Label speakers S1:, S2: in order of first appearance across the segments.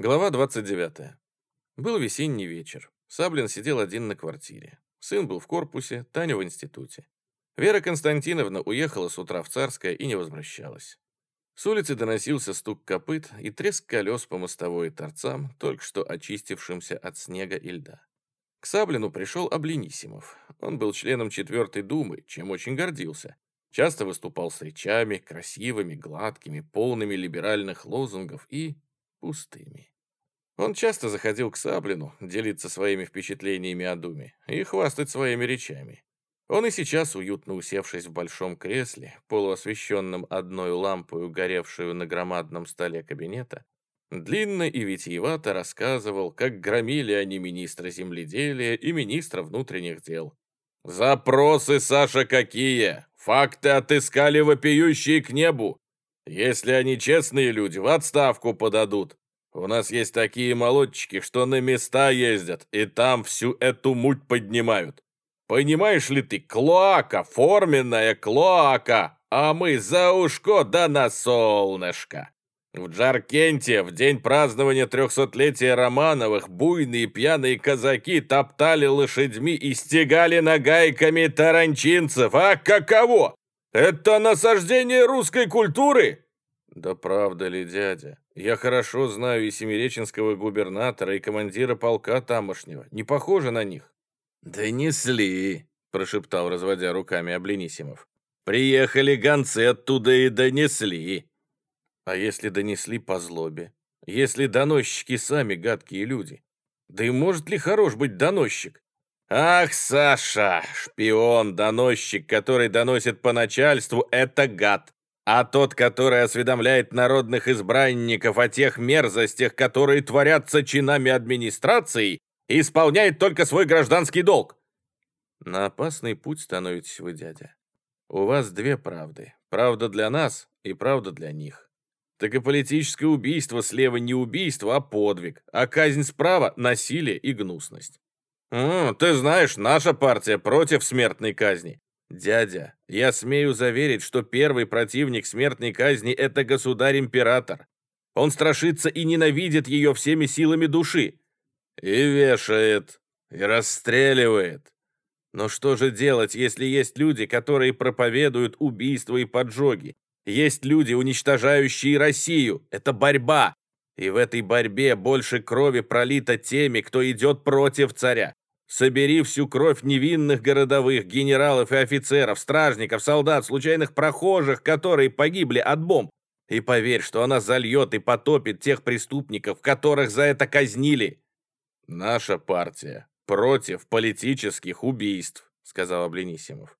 S1: Глава 29. Был весенний вечер. Саблин сидел один на квартире. Сын был в корпусе, Таня в институте. Вера Константиновна уехала с утра в Царское и не возвращалась. С улицы доносился стук копыт и треск колес по мостовой и торцам, только что очистившимся от снега и льда. К Саблину пришел Обленисимов. Он был членом Четвертой Думы, чем очень гордился. Часто выступал с речами, красивыми, гладкими, полными либеральных лозунгов и пустыми. Он часто заходил к Саблину, делиться своими впечатлениями о Думе и хвастать своими речами. Он и сейчас, уютно усевшись в большом кресле, полуосвещенном одной лампою, горевшую на громадном столе кабинета, длинно и витиевато рассказывал, как громили они министра земледелия и министра внутренних дел. «Запросы, Саша, какие! Факты отыскали вопиющие к небу! Если они честные люди, в отставку подадут. У нас есть такие молодчики, что на места ездят, и там всю эту муть поднимают. Понимаешь ли ты, клоака, форменная клоака, а мы за ушко да на солнышко. В Джаркенте в день празднования трехсотлетия Романовых буйные пьяные казаки топтали лошадьми и стегали нагайками таранчинцев. А каково? Это насаждение русской культуры? Да правда ли, дядя? Я хорошо знаю и семиреченского губернатора, и командира полка тамошнего. Не похоже на них. Донесли, прошептал, разводя руками Обленисимов. Приехали гонцы оттуда и донесли. А если донесли по злобе? Если доносчики сами гадкие люди? Да и может ли хорош быть доносчик? «Ах, Саша, шпион, доносчик, который доносит по начальству, это гад. А тот, который осведомляет народных избранников о тех мерзостях, которые творятся чинами администрации, исполняет только свой гражданский долг». На опасный путь становитесь вы, дядя. У вас две правды. Правда для нас и правда для них. Так и политическое убийство слева не убийство, а подвиг, а казнь справа – насилие и гнусность. «М, «Ты знаешь, наша партия против смертной казни». «Дядя, я смею заверить, что первый противник смертной казни – это государь-император. Он страшится и ненавидит ее всеми силами души. И вешает, и расстреливает. Но что же делать, если есть люди, которые проповедуют убийства и поджоги? Есть люди, уничтожающие Россию. Это борьба. И в этой борьбе больше крови пролито теми, кто идет против царя. Собери всю кровь невинных городовых, генералов и офицеров, стражников, солдат, случайных прохожих, которые погибли от бомб. И поверь, что она зальет и потопит тех преступников, которых за это казнили. Наша партия против политических убийств, сказал Обленисимов.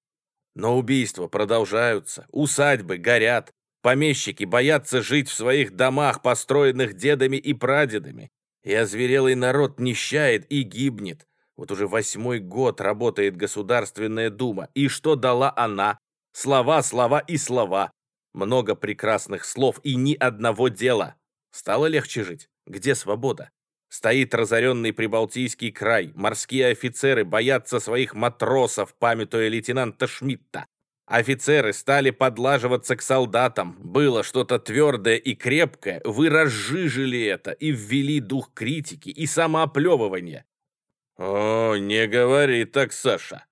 S1: Но убийства продолжаются, усадьбы горят, помещики боятся жить в своих домах, построенных дедами и прадедами, и озверелый народ нищает и гибнет. Вот уже восьмой год работает Государственная Дума. И что дала она? Слова, слова и слова. Много прекрасных слов и ни одного дела. Стало легче жить? Где свобода? Стоит разоренный Прибалтийский край. Морские офицеры боятся своих матросов, памятуя лейтенанта Шмидта. Офицеры стали подлаживаться к солдатам. Было что-то твердое и крепкое. Вы разжижили это и ввели дух критики и самооплевывания. «О, не говори так, Саша.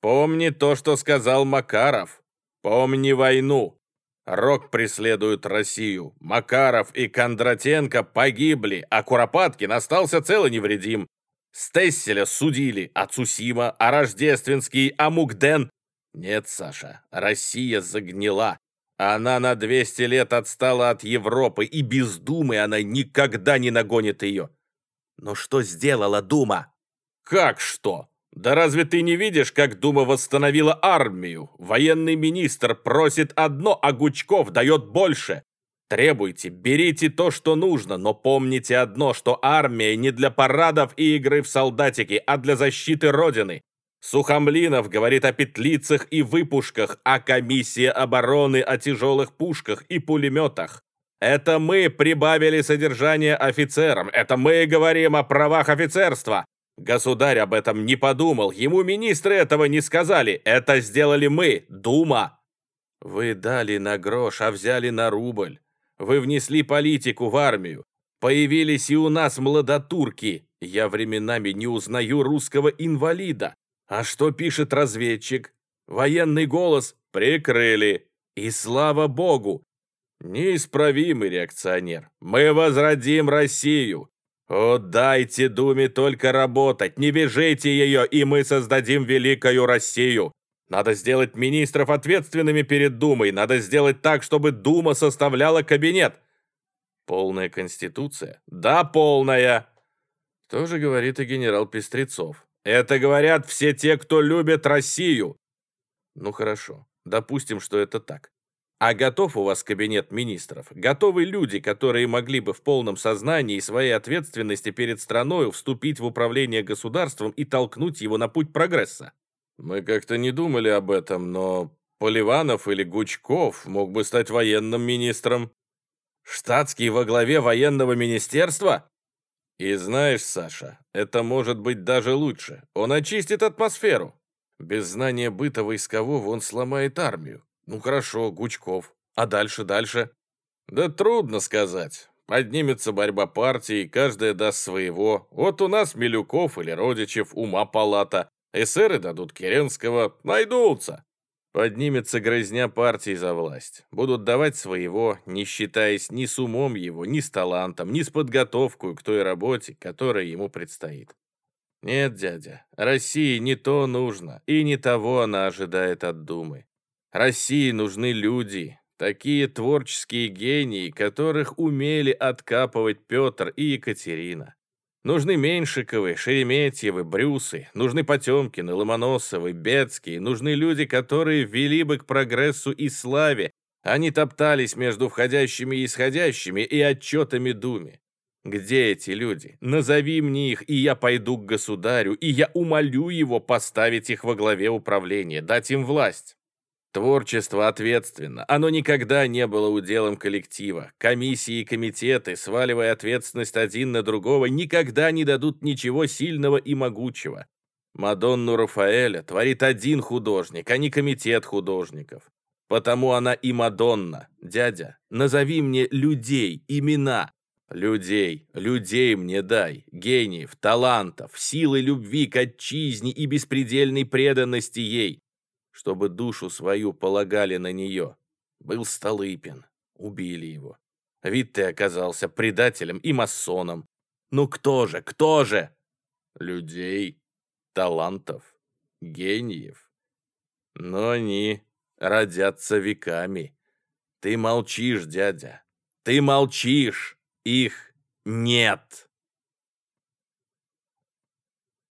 S1: Помни то, что сказал Макаров. Помни войну. Рок преследует Россию. Макаров и Кондратенко погибли, а Куропаткин остался цел и невредим. Стесселя судили, а Цусима, а Рождественский, а Мукден. Нет, Саша, Россия загнила. Она на 200 лет отстала от Европы, и без Думы она никогда не нагонит ее. Но что сделала Дума? «Как что? Да разве ты не видишь, как Дума восстановила армию? Военный министр просит одно, а Гучков дает больше. Требуйте, берите то, что нужно, но помните одно, что армия не для парадов и игры в солдатики, а для защиты Родины. Сухомлинов говорит о петлицах и выпушках, а комиссия обороны о тяжелых пушках и пулеметах. Это мы прибавили содержание офицерам, это мы говорим о правах офицерства. Государь об этом не подумал, ему министры этого не сказали. Это сделали мы, Дума. Вы дали на грош, а взяли на рубль. Вы внесли политику в армию. Появились и у нас младотурки. Я временами не узнаю русского инвалида. А что пишет разведчик? Военный голос прикрыли. И слава богу! Неисправимый реакционер. Мы возродим Россию. О, дайте Думе только работать, не вяжите ее, и мы создадим великую Россию. Надо сделать министров ответственными перед Думой, надо сделать так, чтобы Дума составляла кабинет. Полная конституция? Да, полная. Тоже говорит и генерал Пестрецов. Это говорят все те, кто любит Россию. Ну хорошо, допустим, что это так. А готов у вас кабинет министров? Готовы люди, которые могли бы в полном сознании своей ответственности перед страной вступить в управление государством и толкнуть его на путь прогресса? Мы как-то не думали об этом, но Поливанов или Гучков мог бы стать военным министром. Штатский во главе военного министерства? И знаешь, Саша, это может быть даже лучше. Он очистит атмосферу. Без знания быта войскового он сломает армию. Ну хорошо, Гучков. А дальше, дальше? Да трудно сказать. Поднимется борьба партий, каждая даст своего. Вот у нас Милюков или Родичев, ума палата. Эсеры дадут Керенского, найдутся. Поднимется грызня партии за власть. Будут давать своего, не считаясь ни с умом его, ни с талантом, ни с подготовкой к той работе, которая ему предстоит. Нет, дядя, России не то нужно, и не того она ожидает от Думы. России нужны люди, такие творческие гении, которых умели откапывать Петр и Екатерина. Нужны Меньшиковы, Шереметьевы, Брюсы, нужны Потемкины, Ломоносовы, Бецкие, нужны люди, которые ввели бы к прогрессу и славе, они топтались между входящими и исходящими и отчетами Думе. Где эти люди? Назови мне их, и я пойду к государю, и я умолю его поставить их во главе управления, дать им власть. Творчество ответственно. Оно никогда не было уделом коллектива. Комиссии и комитеты, сваливая ответственность один на другого, никогда не дадут ничего сильного и могучего. Мадонну Рафаэля творит один художник, а не комитет художников. Потому она и Мадонна. Дядя, назови мне людей, имена. Людей, людей мне дай, гениев, талантов, силы любви к отчизне и беспредельной преданности ей чтобы душу свою полагали на нее. Был Столыпин. Убили его. Вид ты оказался предателем и масоном. Ну кто же, кто же? Людей, талантов, гениев. Но они родятся веками. Ты молчишь, дядя. Ты молчишь. Их нет.